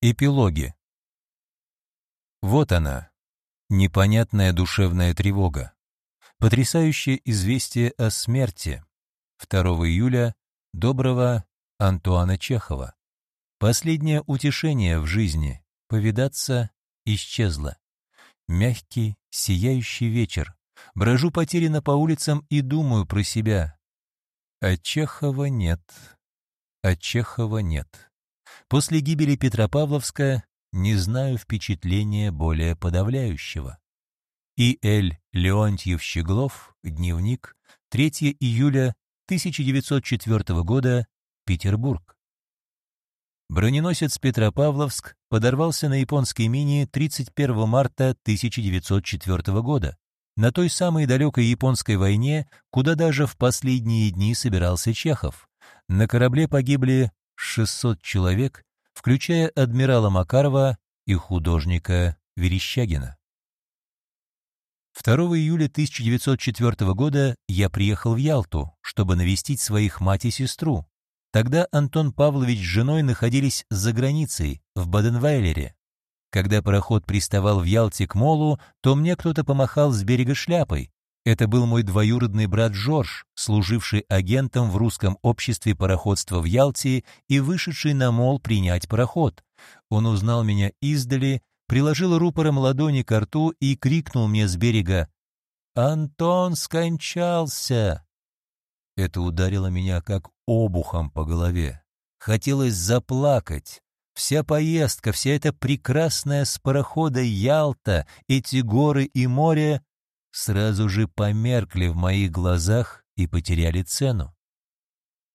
Эпилоги. Вот она, непонятная душевная тревога, потрясающее известие о смерти 2 июля доброго Антуана Чехова. Последнее утешение в жизни — повидаться — исчезло. Мягкий, сияющий вечер. Брожу потерянно по улицам и думаю про себя. А Чехова нет. А Чехова нет. После гибели Петропавловска не знаю впечатления более подавляющего. И. Л. Леонтьев-Щеглов, дневник, 3 июля 1904 года, Петербург. Броненосец Петропавловск подорвался на японской мине 31 марта 1904 года, на той самой далекой японской войне, куда даже в последние дни собирался Чехов. На корабле погибли 600 человек, включая адмирала Макарова и художника Верещагина. 2 июля 1904 года я приехал в Ялту, чтобы навестить своих мать и сестру. Тогда Антон Павлович с женой находились за границей, в Баденвайлере. Когда пароход приставал в Ялте к молу, то мне кто-то помахал с берега шляпой, это был мой двоюродный брат Жорж, служивший агентом в русском обществе пароходства в Ялте и вышедший на мол принять пароход. Он узнал меня издали, приложил рупором ладони к рту и крикнул мне с берега «Антон скончался!» Это ударило меня как обухом по голове. Хотелось заплакать. Вся поездка, вся эта прекрасная с парохода Ялта, эти горы и море сразу же померкли в моих глазах и потеряли цену.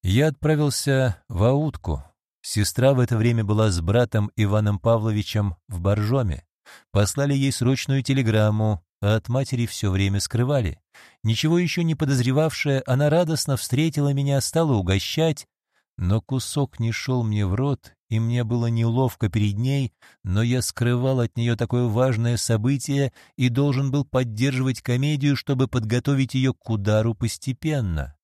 Я отправился в Аутку. Сестра в это время была с братом Иваном Павловичем в Боржоме. Послали ей срочную телеграмму, а от матери все время скрывали. Ничего еще не подозревавшая, она радостно встретила меня, стала угощать, но кусок не шел мне в рот, и мне было неловко перед ней, но я скрывал от нее такое важное событие и должен был поддерживать комедию, чтобы подготовить ее к удару постепенно.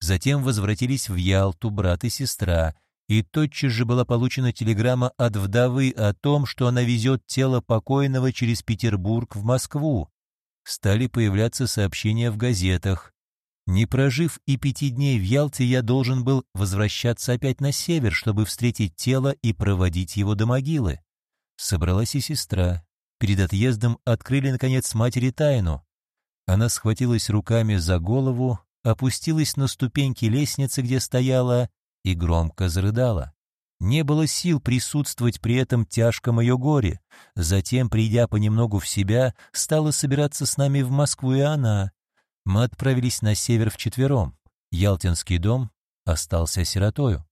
Затем возвратились в Ялту брат и сестра, и тотчас же была получена телеграмма от вдовы о том, что она везет тело покойного через Петербург в Москву. Стали появляться сообщения в газетах. Не прожив и пяти дней в Ялте, я должен был возвращаться опять на север, чтобы встретить тело и проводить его до могилы. Собралась и сестра. Перед отъездом открыли, наконец, матери тайну. Она схватилась руками за голову, опустилась на ступеньки лестницы, где стояла, и громко зарыдала. Не было сил присутствовать при этом тяжком ее горе. Затем, придя понемногу в себя, стала собираться с нами в Москву и она. Мы отправились на север вчетвером. Ялтинский дом остался сиротою.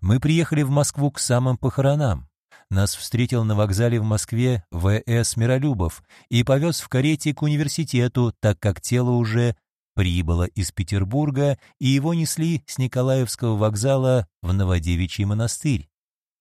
Мы приехали в Москву к самым похоронам. Нас встретил на вокзале в Москве В.С. Миролюбов и повез в карете к университету, так как тело уже прибыло из Петербурга, и его несли с Николаевского вокзала в Новодевичий монастырь.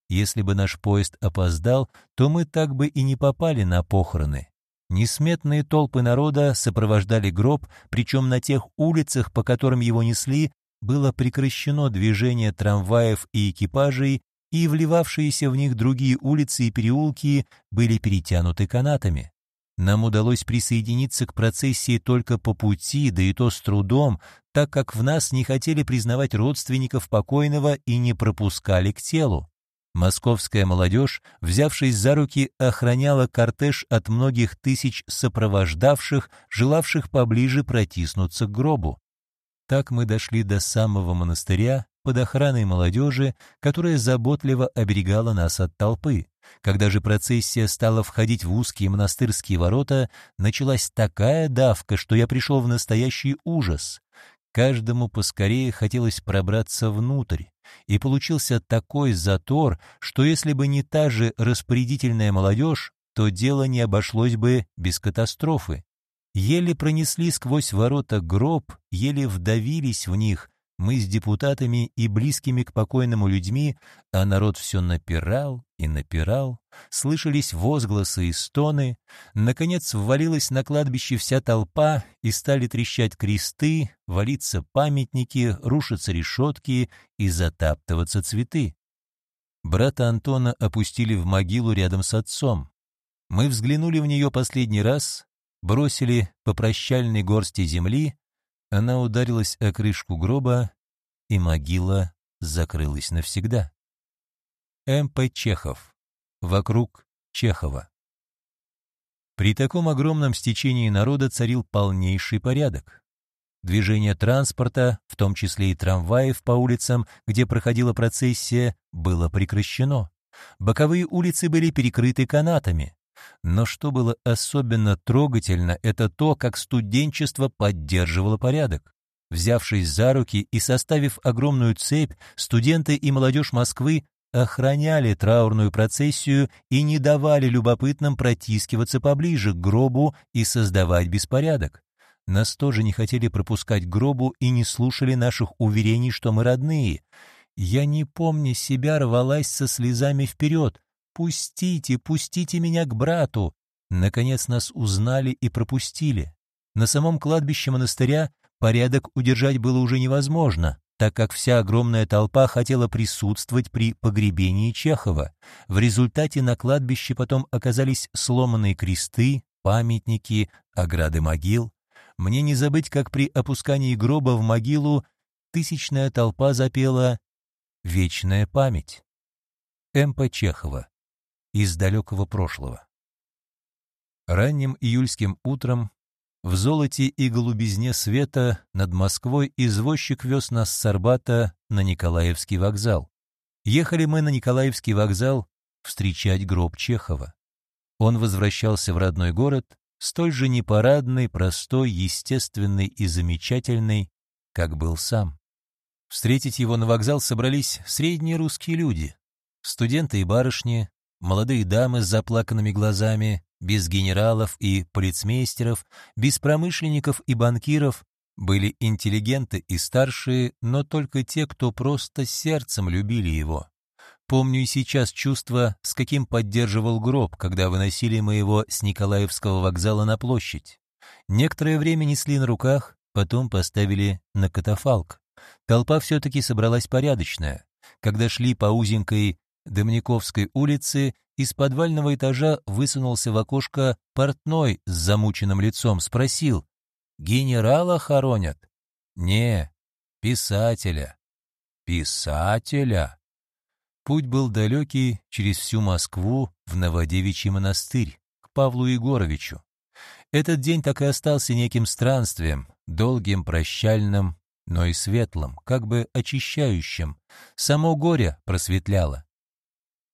Если бы наш поезд опоздал, то мы так бы и не попали на похороны. Несметные толпы народа сопровождали гроб, причем на тех улицах, по которым его несли, было прекращено движение трамваев и экипажей, и вливавшиеся в них другие улицы и переулки были перетянуты канатами. Нам удалось присоединиться к процессии только по пути, да и то с трудом, так как в нас не хотели признавать родственников покойного и не пропускали к телу. Московская молодежь, взявшись за руки, охраняла кортеж от многих тысяч сопровождавших, желавших поближе протиснуться к гробу. Так мы дошли до самого монастыря под охраной молодежи, которая заботливо оберегала нас от толпы. Когда же процессия стала входить в узкие монастырские ворота, началась такая давка, что я пришел в настоящий ужас. Каждому поскорее хотелось пробраться внутрь, и получился такой затор, что если бы не та же распорядительная молодежь, то дело не обошлось бы без катастрофы. Еле пронесли сквозь ворота гроб, еле вдавились в них, мы с депутатами и близкими к покойному людьми, а народ все напирал и напирал, слышались возгласы и стоны. Наконец ввалилась на кладбище вся толпа, и стали трещать кресты, валиться памятники, рушиться решетки и затаптываться цветы. Брата Антона опустили в могилу рядом с отцом. Мы взглянули в нее последний раз, бросили по прощальной горсти земли, она ударилась о крышку гроба, и могила закрылась навсегда. М.П. Чехов. Вокруг Чехова. При таком огромном стечении народа царил полнейший порядок. Движение транспорта, в том числе и трамваев по улицам, где проходила процессия, было прекращено. Боковые улицы были перекрыты канатами. Но что было особенно трогательно, это то, как студенчество поддерживало порядок. Взявшись за руки и составив огромную цепь, студенты и молодежь Москвы охраняли траурную процессию и не давали любопытным протискиваться поближе к гробу и создавать беспорядок. Нас тоже не хотели пропускать гробу и не слушали наших уверений, что мы родные. Я, не помня себя, рвалась со слезами вперед. «Пустите, пустите меня к брату!» Наконец нас узнали и пропустили. На самом кладбище монастыря порядок удержать было уже невозможно, так как вся огромная толпа хотела присутствовать при погребении Чехова. В результате на кладбище потом оказались сломанные кресты, памятники, ограды могил. Мне не забыть, как при опускании гроба в могилу тысячная толпа запела «Вечная память». М.П. Чехова. Из далекого прошлого. Ранним июльским утром в золоте и голубизне света над Москвой извозчик вез нас с Арбата на Николаевский вокзал. Ехали мы на Николаевский вокзал встречать гроб Чехова. Он возвращался в родной город столь же непарадный, простой, естественный и замечательный, как был сам. Встретить его на вокзал собрались средние русские люди, студенты и барышни, молодые дамы с заплаканными глазами, без генералов и полицмейстеров, без промышленников и банкиров, были интеллигенты и старшие, но только те, кто просто сердцем любили его. Помню и сейчас чувство, с каким поддерживал гроб, когда выносили мы его с Николаевского вокзала на площадь. Некоторое время несли на руках, потом поставили на катафалк. Толпа все-таки собралась порядочная. Когда шли по узенькой Домниковской улице, из подвального этажа высунулся в окошко портной с замученным лицом, спросил, «Генерала хоронят?» «Не, писателя». «Писателя?» Путь был далекий через всю Москву в Новодевичий монастырь, к Павлу Егоровичу. Этот день так и остался неким странствием, долгим, прощальным, но и светлым, как бы очищающим. Само горе просветляло.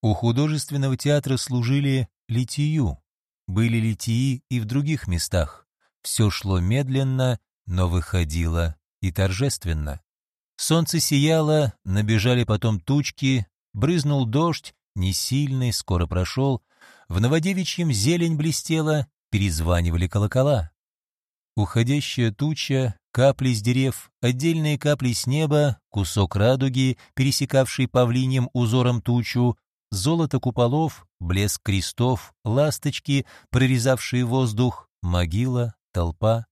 У художественного театра служили литию. Были литии и в других местах. Все шло медленно, но выходило и торжественно. Солнце сияло, набежали потом тучки, Брызнул дождь, не сильный, скоро прошел. В Новодевичьем зелень блестела, перезванивали колокола. Уходящая туча, капли с дерев, отдельные капли с неба, кусок радуги, пересекавший павлиньим узором тучу, золото куполов, блеск крестов, ласточки, прорезавшие воздух, могила, толпа.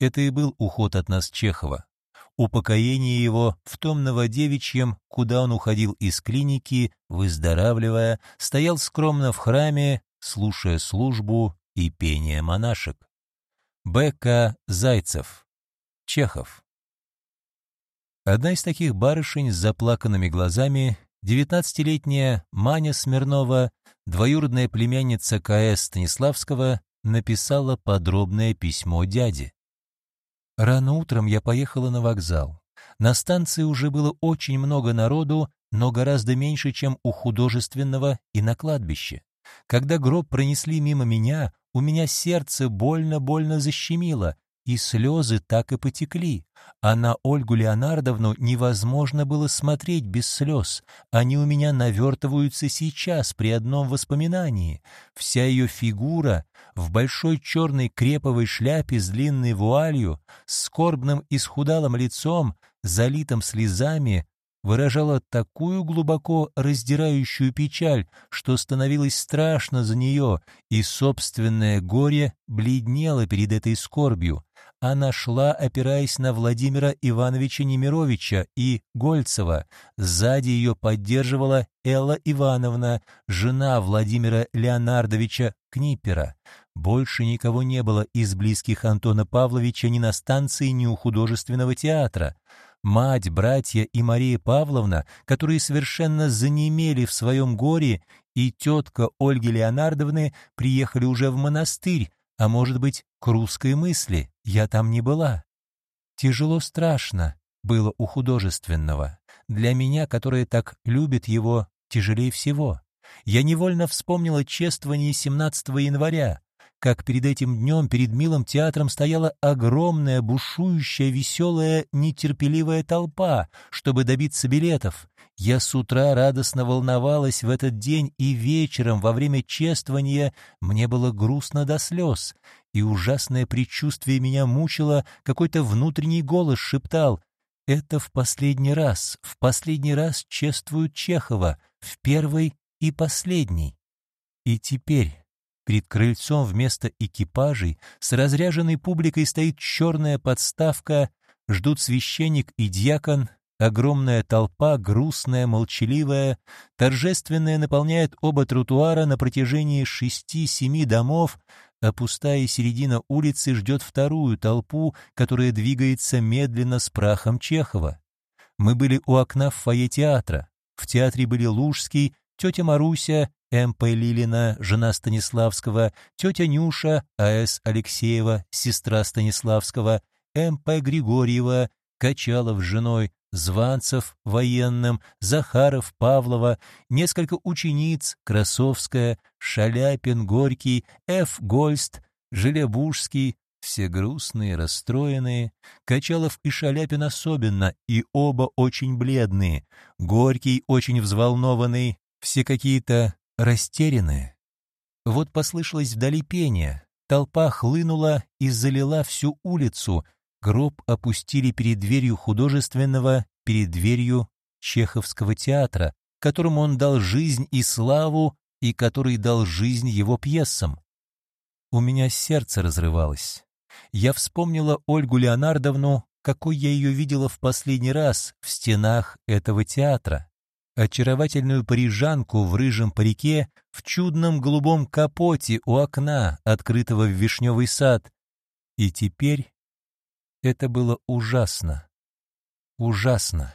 Это и был уход от нас Чехова упокоение его в том новодевичьем, куда он уходил из клиники, выздоравливая, стоял скромно в храме, слушая службу и пение монашек. Б.К. Зайцев. Чехов. Одна из таких барышень с заплаканными глазами, девятнадцатилетняя Маня Смирнова, двоюродная племянница К.С. Станиславского, написала подробное письмо дяде. Рано утром я поехала на вокзал. На станции уже было очень много народу, но гораздо меньше, чем у художественного и на кладбище. Когда гроб пронесли мимо меня, у меня сердце больно-больно защемило, и слезы так и потекли, а на Ольгу Леонардовну невозможно было смотреть без слез. Они у меня навертываются сейчас при одном воспоминании. Вся ее фигура в большой черной креповой шляпе с длинной вуалью, с скорбным и схудалым лицом, залитым слезами, выражала такую глубоко раздирающую печаль, что становилось страшно за нее, и собственное горе бледнело перед этой скорбью, она шла, опираясь на Владимира Ивановича Немировича и Гольцева. Сзади ее поддерживала Элла Ивановна, жена Владимира Леонардовича Книпера. Больше никого не было из близких Антона Павловича ни на станции, ни у художественного театра. Мать, братья и Мария Павловна, которые совершенно занемели в своем горе, и тетка Ольги Леонардовны приехали уже в монастырь, а может быть, к русской мысли, я там не была. Тяжело страшно было у художественного. Для меня, которая так любит его, тяжелее всего. Я невольно вспомнила чествование 17 января, как перед этим днем перед милым театром стояла огромная, бушующая, веселая, нетерпеливая толпа, чтобы добиться билетов. Я с утра радостно волновалась в этот день, и вечером, во время чествования, мне было грустно до слез, и ужасное предчувствие меня мучило, какой-то внутренний голос шептал «Это в последний раз, в последний раз чествуют Чехова, в первый и последний». И теперь... Перед крыльцом вместо экипажей с разряженной публикой стоит черная подставка, ждут священник и дьякон, огромная толпа, грустная, молчаливая, торжественная наполняет оба тротуара на протяжении шести-семи домов, а пустая середина улицы ждет вторую толпу, которая двигается медленно с прахом Чехова. Мы были у окна в фойе театра. В театре были Лужский, тетя Маруся, М.П. Лилина, жена Станиславского, тетя Нюша, А.С. Алексеева, сестра Станиславского, М.П. Григорьева, Качалов с женой, Званцев военным, Захаров, Павлова, несколько учениц, Красовская, Шаляпин, Горький, Ф. Гольст, Желябужский, все грустные, расстроенные, Качалов и Шаляпин особенно, и оба очень бледные, Горький очень взволнованный, все какие-то растерянные. Вот послышалось вдали пение, толпа хлынула и залила всю улицу, гроб опустили перед дверью художественного, перед дверью Чеховского театра, которому он дал жизнь и славу, и который дал жизнь его пьесам. У меня сердце разрывалось. Я вспомнила Ольгу Леонардовну, какой я ее видела в последний раз в стенах этого театра очаровательную парижанку в рыжем парике, в чудном голубом капоте у окна, открытого в вишневый сад. И теперь это было ужасно. Ужасно.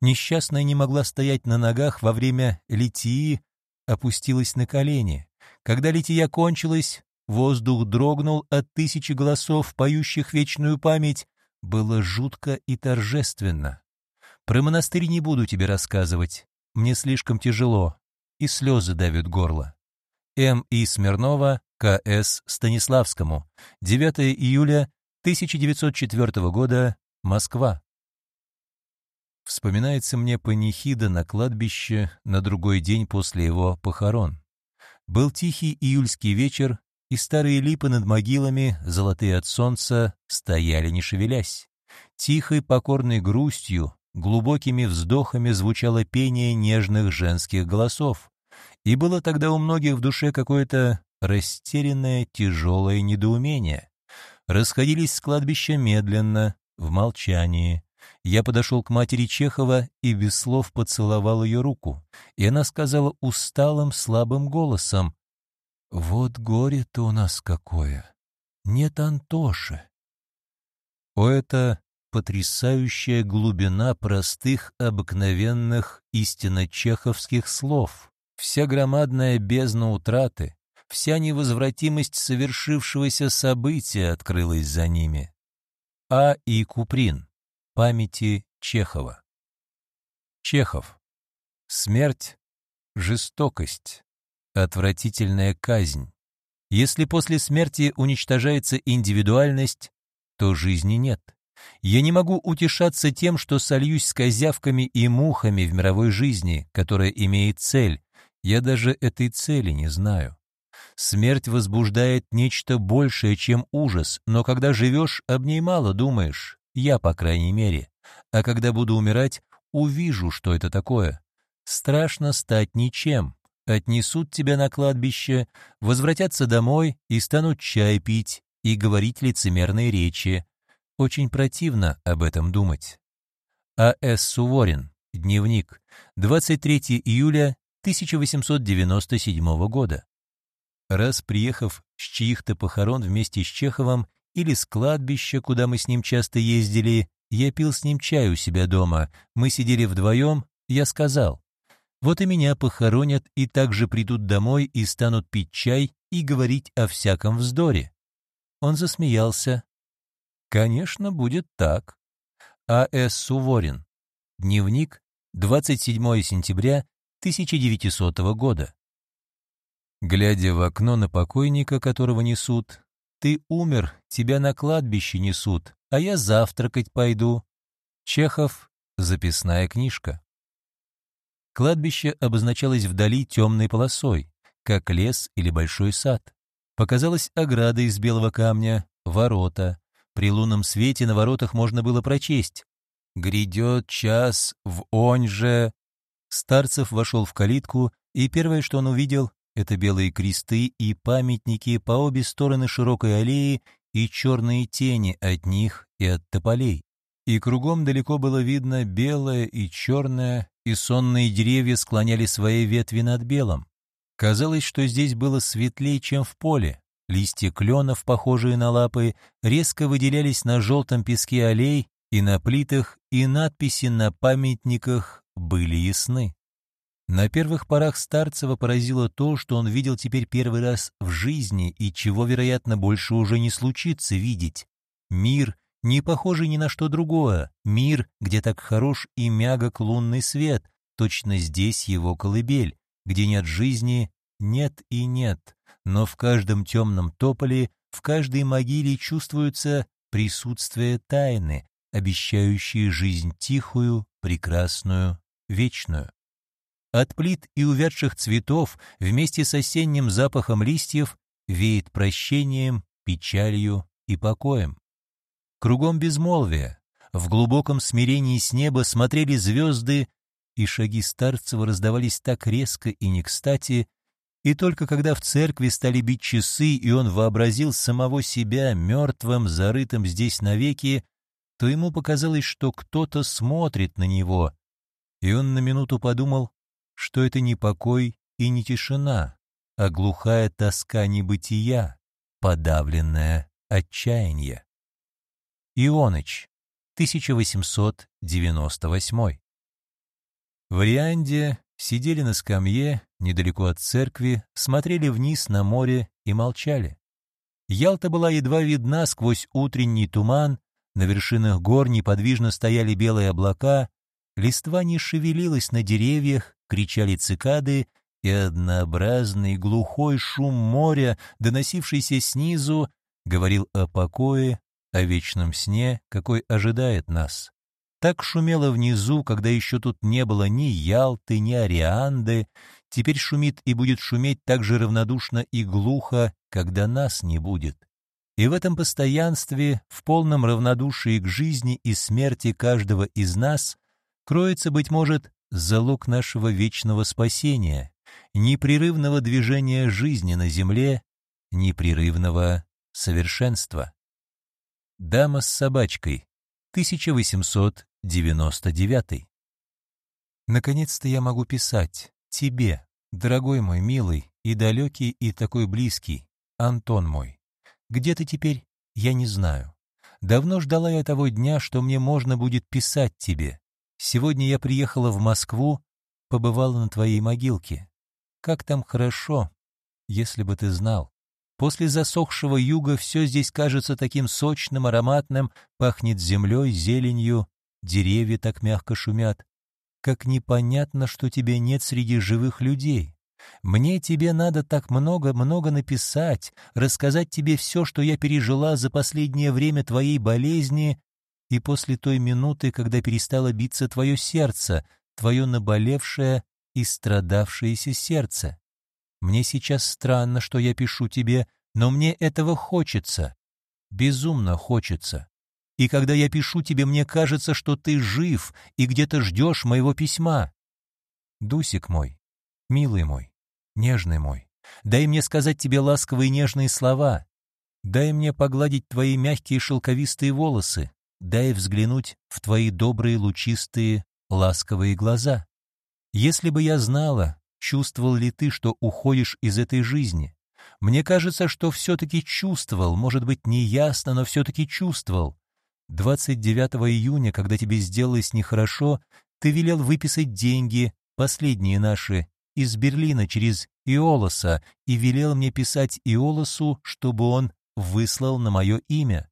Несчастная не могла стоять на ногах во время литии, опустилась на колени. Когда лития кончилась, воздух дрогнул от тысячи голосов, поющих вечную память. Было жутко и торжественно. Про монастырь не буду тебе рассказывать. Мне слишком тяжело, и слезы давят горло. М. И. Смирнова, К.С. Станиславскому. 9 июля 1904 года. Москва. Вспоминается мне панихида на кладбище на другой день после его похорон. Был тихий июльский вечер, и старые липы над могилами, золотые от солнца, стояли не шевелясь. Тихой покорной грустью глубокими вздохами звучало пение нежных женских голосов, и было тогда у многих в душе какое-то растерянное, тяжелое недоумение. Расходились с кладбища медленно, в молчании. Я подошел к матери Чехова и без слов поцеловал ее руку, и она сказала усталым, слабым голосом, «Вот горе-то у нас какое! Нет Антоши!» О, это потрясающая глубина простых, обыкновенных, истинно чеховских слов, вся громадная бездна утраты, вся невозвратимость совершившегося события открылась за ними. А. И. Куприн. Памяти Чехова. Чехов. Смерть, жестокость, отвратительная казнь. Если после смерти уничтожается индивидуальность, то жизни нет. Я не могу утешаться тем, что сольюсь с козявками и мухами в мировой жизни, которая имеет цель. Я даже этой цели не знаю. Смерть возбуждает нечто большее, чем ужас, но когда живешь, об ней мало думаешь. Я, по крайней мере. А когда буду умирать, увижу, что это такое. Страшно стать ничем. Отнесут тебя на кладбище, возвратятся домой и станут чай пить, и говорить лицемерные речи. Очень противно об этом думать. А.С. Суворин. Дневник. 23 июля 1897 года. Раз приехав с чьих-то похорон вместе с Чеховым или с кладбища, куда мы с ним часто ездили, я пил с ним чай у себя дома, мы сидели вдвоем, я сказал, вот и меня похоронят и также придут домой и станут пить чай и говорить о всяком вздоре. Он засмеялся. Конечно, будет так. А.С. Суворин. Дневник, 27 сентября 1900 года. Глядя в окно на покойника, которого несут, «Ты умер, тебя на кладбище несут, а я завтракать пойду». Чехов. Записная книжка. Кладбище обозначалось вдали темной полосой, как лес или большой сад. Показалась ограда из белого камня, ворота. При лунном свете на воротах можно было прочесть «Грядет час в онь же». Старцев вошел в калитку, и первое, что он увидел, это белые кресты и памятники по обе стороны широкой аллеи и черные тени от них и от тополей. И кругом далеко было видно белое и черное, и сонные деревья склоняли свои ветви над белым. Казалось, что здесь было светлее, чем в поле. Листья кленов, похожие на лапы, резко выделялись на желтом песке аллей, и на плитах, и надписи на памятниках были ясны. На первых порах Старцева поразило то, что он видел теперь первый раз в жизни и чего, вероятно, больше уже не случится видеть. Мир, не похожий ни на что другое, мир, где так хорош и мягок лунный свет, точно здесь его колыбель, где нет жизни, нет и нет, но в каждом темном тополе, в каждой могиле чувствуется присутствие тайны, обещающие жизнь тихую, прекрасную, вечную. От плит и увядших цветов вместе с осенним запахом листьев веет прощением, печалью и покоем. Кругом безмолвие, в глубоком смирении с неба смотрели звезды, и шаги Старцева раздавались так резко и не кстати, и только когда в церкви стали бить часы, и он вообразил самого себя мертвым, зарытым здесь навеки, то ему показалось, что кто-то смотрит на него, и он на минуту подумал, что это не покой и не тишина, а глухая тоска небытия, подавленное отчаяние. Ионыч, 1898. В Рианде сидели на скамье недалеко от церкви, смотрели вниз на море и молчали. Ялта была едва видна сквозь утренний туман, на вершинах гор неподвижно стояли белые облака, листва не шевелилась на деревьях, кричали цикады, и однообразный глухой шум моря, доносившийся снизу, говорил о покое, о вечном сне, какой ожидает нас. Так шумело внизу, когда еще тут не было ни Ялты, ни Арианды, теперь шумит и будет шуметь так же равнодушно и глухо, когда нас не будет. И в этом постоянстве, в полном равнодушии к жизни и смерти каждого из нас, кроется, быть может, залог нашего вечного спасения, непрерывного движения жизни на земле, непрерывного совершенства. Дама с собачкой, 1899. Наконец-то я могу писать тебе, дорогой мой милый и далекий и такой близкий, Антон мой. Где ты теперь, я не знаю. Давно ждала я того дня, что мне можно будет писать тебе. Сегодня я приехала в Москву, побывала на твоей могилке. Как там хорошо, если бы ты знал. После засохшего юга все здесь кажется таким сочным, ароматным, пахнет землей, зеленью, деревья так мягко шумят. Как непонятно, что тебя нет среди живых людей. Мне тебе надо так много-много написать, рассказать тебе все, что я пережила за последнее время твоей болезни и после той минуты, когда перестало биться твое сердце, твое наболевшее и страдавшееся сердце. Мне сейчас странно, что я пишу тебе, но мне этого хочется, безумно хочется. И когда я пишу тебе, мне кажется, что ты жив и где-то ждешь моего письма. Дусик мой, милый мой, нежный мой, дай мне сказать тебе ласковые нежные слова. Дай мне погладить твои мягкие шелковистые волосы, дай взглянуть в твои добрые лучистые ласковые глаза. Если бы я знала, чувствовал ли ты, что уходишь из этой жизни, мне кажется, что все-таки чувствовал, может быть, неясно, но все-таки чувствовал. 29 июня, когда тебе сделалось нехорошо, ты велел выписать деньги, последние наши, из Берлина через Иолоса, и велел мне писать Иолосу, чтобы он выслал на мое имя.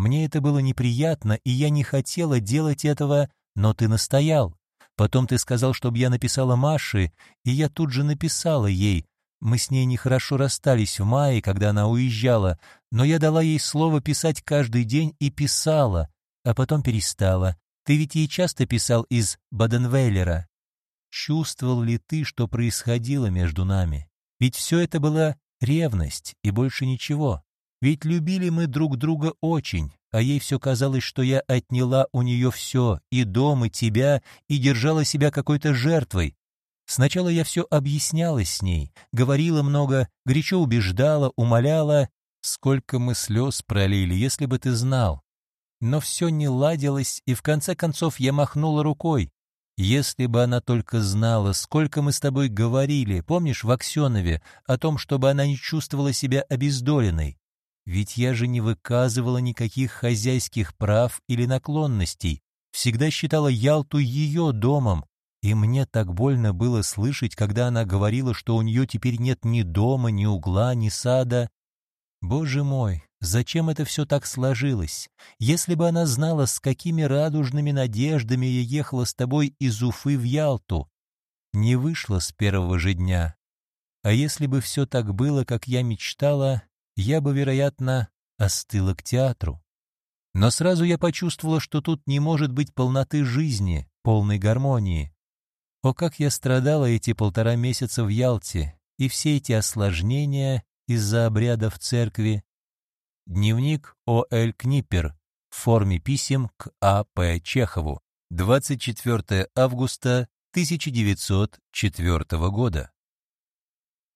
Мне это было неприятно, и я не хотела делать этого, но ты настоял. Потом ты сказал, чтобы я написала Маше, и я тут же написала ей. Мы с ней нехорошо расстались в мае, когда она уезжала, но я дала ей слово писать каждый день и писала, а потом перестала. Ты ведь ей часто писал из Баденвейлера. Чувствовал ли ты, что происходило между нами? Ведь все это была ревность и больше ничего. Ведь любили мы друг друга очень, а ей все казалось, что я отняла у нее все, и дом, и тебя, и держала себя какой-то жертвой. Сначала я все объясняла с ней, говорила много, горячо убеждала, умоляла. Сколько мы слез пролили, если бы ты знал. Но все не ладилось, и в конце концов я махнула рукой. Если бы она только знала, сколько мы с тобой говорили, помнишь, в Аксенове, о том, чтобы она не чувствовала себя обездоленной. Ведь я же не выказывала никаких хозяйских прав или наклонностей, всегда считала Ялту ее домом, и мне так больно было слышать, когда она говорила, что у нее теперь нет ни дома, ни угла, ни сада. Боже мой, зачем это все так сложилось? Если бы она знала, с какими радужными надеждами я ехала с тобой из Уфы в Ялту. Не вышло с первого же дня. А если бы все так было, как я мечтала, я бы, вероятно, остыла к театру. Но сразу я почувствовала, что тут не может быть полноты жизни, полной гармонии. О, как я страдала эти полтора месяца в Ялте, и все эти осложнения из-за обряда в церкви. Дневник О.Л. Книппер в форме писем к А.П. Чехову. 24 августа 1904 года.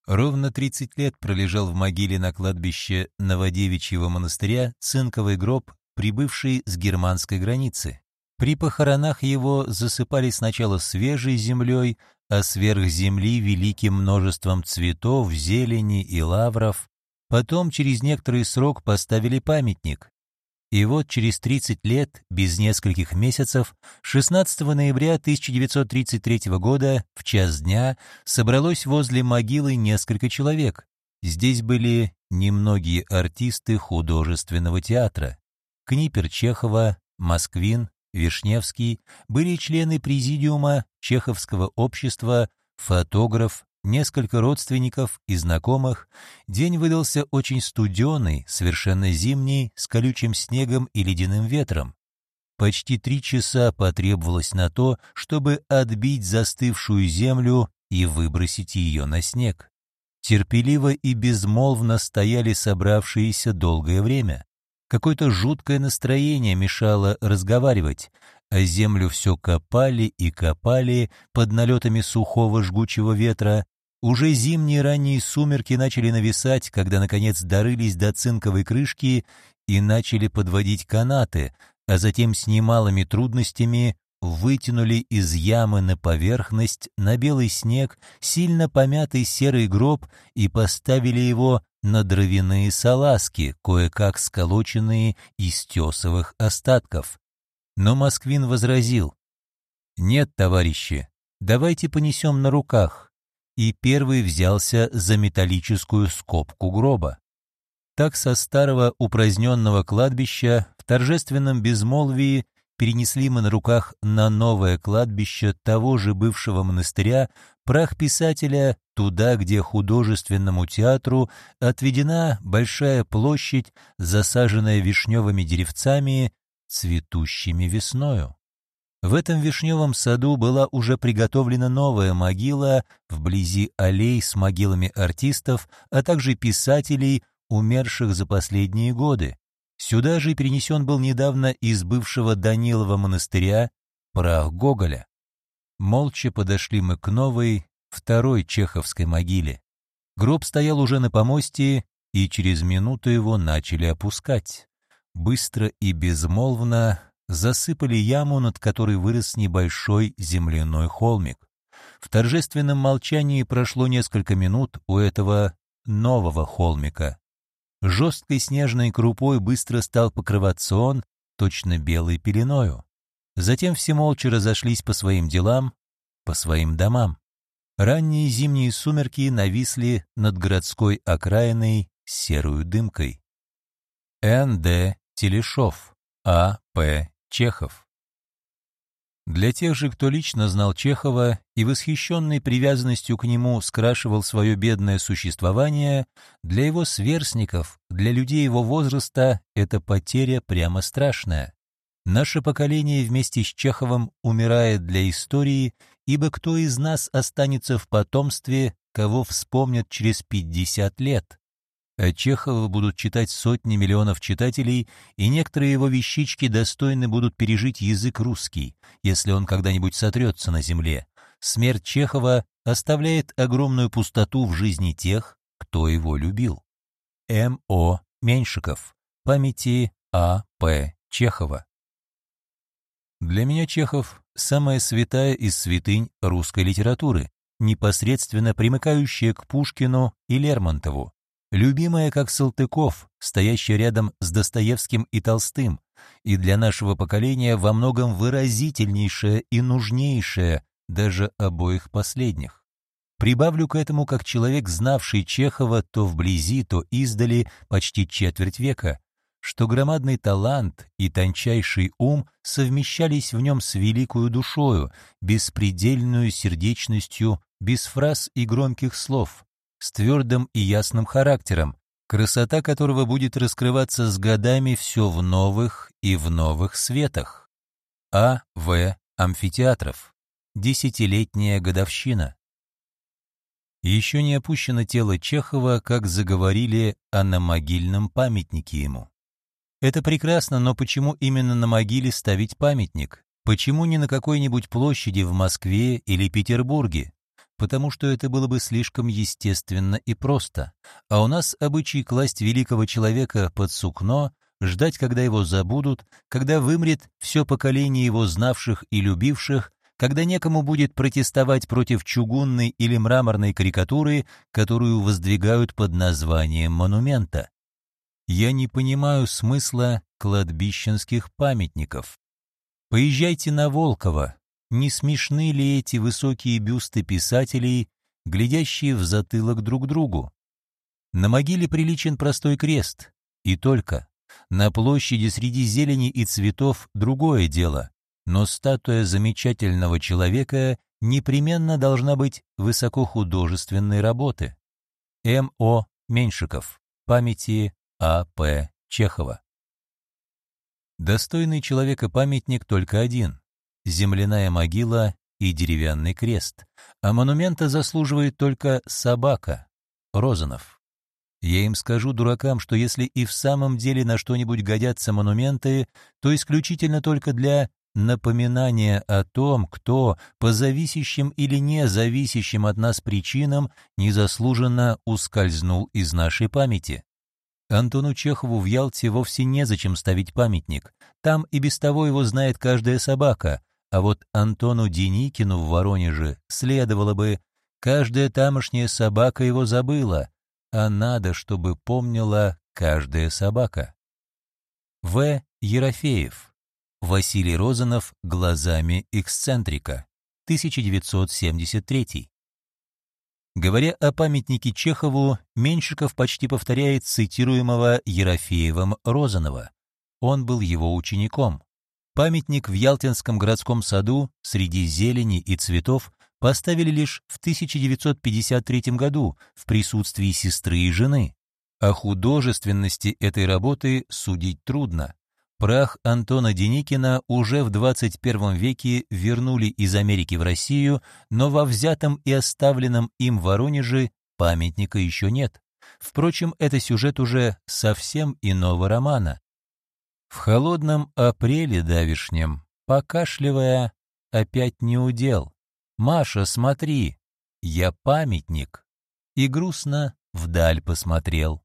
Ровно 30 лет пролежал в могиле на кладбище Новодевичьего монастыря цинковый гроб, прибывший с германской границы. При похоронах его засыпали сначала свежей землей, а сверх земли великим множеством цветов, зелени и лавров. Потом через некоторый срок поставили памятник, и вот через 30 лет, без нескольких месяцев, 16 ноября 1933 года, в час дня, собралось возле могилы несколько человек. Здесь были немногие артисты художественного театра. Книпер Чехова, Москвин, Вишневский были члены президиума Чеховского общества, фотограф, несколько родственников и знакомых, день выдался очень студеный, совершенно зимний, с колючим снегом и ледяным ветром. Почти три часа потребовалось на то, чтобы отбить застывшую землю и выбросить ее на снег. Терпеливо и безмолвно стояли собравшиеся долгое время. Какое-то жуткое настроение мешало разговаривать, а землю все копали и копали под налетами сухого жгучего ветра, уже зимние ранние сумерки начали нависать, когда, наконец, дорылись до цинковой крышки и начали подводить канаты, а затем с немалыми трудностями вытянули из ямы на поверхность, на белый снег, сильно помятый серый гроб и поставили его на дровяные салазки, кое-как сколоченные из тесовых остатков. Но Москвин возразил, «Нет, товарищи, давайте понесем на руках и первый взялся за металлическую скобку гроба. Так со старого упраздненного кладбища в торжественном безмолвии перенесли мы на руках на новое кладбище того же бывшего монастыря прах писателя туда, где художественному театру отведена большая площадь, засаженная вишневыми деревцами, цветущими весною. В этом вишневом саду была уже приготовлена новая могила вблизи аллей с могилами артистов, а также писателей, умерших за последние годы. Сюда же перенесен был недавно из бывшего Данилова монастыря прах Гоголя. Молча подошли мы к новой, второй чеховской могиле. Гроб стоял уже на помосте, и через минуту его начали опускать. Быстро и безмолвно засыпали яму, над которой вырос небольшой земляной холмик. В торжественном молчании прошло несколько минут у этого нового холмика. Жесткой снежной крупой быстро стал покрываться он, точно белой пеленою. Затем все молча разошлись по своим делам, по своим домам. Ранние зимние сумерки нависли над городской окраиной серую дымкой. Н.Д. Телешов, А.П. Чехов. Для тех же, кто лично знал Чехова и восхищенный привязанностью к нему скрашивал свое бедное существование, для его сверстников, для людей его возраста, эта потеря прямо страшная. Наше поколение вместе с Чеховым умирает для истории, ибо кто из нас останется в потомстве, кого вспомнят через 50 лет? А Чехова будут читать сотни миллионов читателей, и некоторые его вещички достойны будут пережить язык русский, если он когда-нибудь сотрется на земле. Смерть Чехова оставляет огромную пустоту в жизни тех, кто его любил. М.О. Меньшиков. Памяти А.П. Чехова. Для меня Чехов — самая святая из святынь русской литературы, непосредственно примыкающая к Пушкину и Лермонтову, любимая как Салтыков, стоящая рядом с Достоевским и Толстым, и для нашего поколения во многом выразительнейшая и нужнейшая даже обоих последних. Прибавлю к этому, как человек, знавший Чехова то вблизи, то издали почти четверть века, что громадный талант и тончайший ум совмещались в нем с великою душою, беспредельную сердечностью, без фраз и громких слов, с твердым и ясным характером, красота которого будет раскрываться с годами все в новых и в новых светах. А. В. Амфитеатров. Десятилетняя годовщина. Еще не опущено тело Чехова, как заговорили о намогильном памятнике ему. Это прекрасно, но почему именно на могиле ставить памятник? Почему не на какой-нибудь площади в Москве или Петербурге? Потому что это было бы слишком естественно и просто. А у нас обычай класть великого человека под сукно, ждать, когда его забудут, когда вымрет все поколение его знавших и любивших, когда некому будет протестовать против чугунной или мраморной карикатуры, которую воздвигают под названием монумента. Я не понимаю смысла кладбищенских памятников. Поезжайте на Волково. Не смешны ли эти высокие бюсты писателей, глядящие в затылок друг другу? На могиле приличен простой крест, и только. На площади среди зелени и цветов другое дело, но статуя замечательного человека непременно должна быть высокохудожественной работы. М.О. Меньшиков. Памяти а. П. Чехова. Достойный человека памятник только один — земляная могила и деревянный крест, а монумента заслуживает только собака — Розанов. Я им скажу, дуракам, что если и в самом деле на что-нибудь годятся монументы, то исключительно только для напоминания о том, кто по зависящим или не зависящим от нас причинам незаслуженно ускользнул из нашей памяти. Антону Чехову в Ялте вовсе незачем ставить памятник. Там и без того его знает каждая собака. А вот Антону Деникину в Воронеже следовало бы. Каждая тамошняя собака его забыла, а надо, чтобы помнила каждая собака. В. Ерофеев. Василий Розанов глазами эксцентрика. 1973. Говоря о памятнике Чехову, Меньшиков почти повторяет цитируемого Ерофеевым Розанова. Он был его учеником. Памятник в Ялтинском городском саду среди зелени и цветов поставили лишь в 1953 году в присутствии сестры и жены. О художественности этой работы судить трудно. Прах Антона Деникина уже в 21 веке вернули из Америки в Россию, но во взятом и оставленном им Воронеже памятника еще нет. Впрочем, это сюжет уже совсем иного романа. В холодном апреле давишнем, покашливая, опять не удел. «Маша, смотри, я памятник!» И грустно вдаль посмотрел.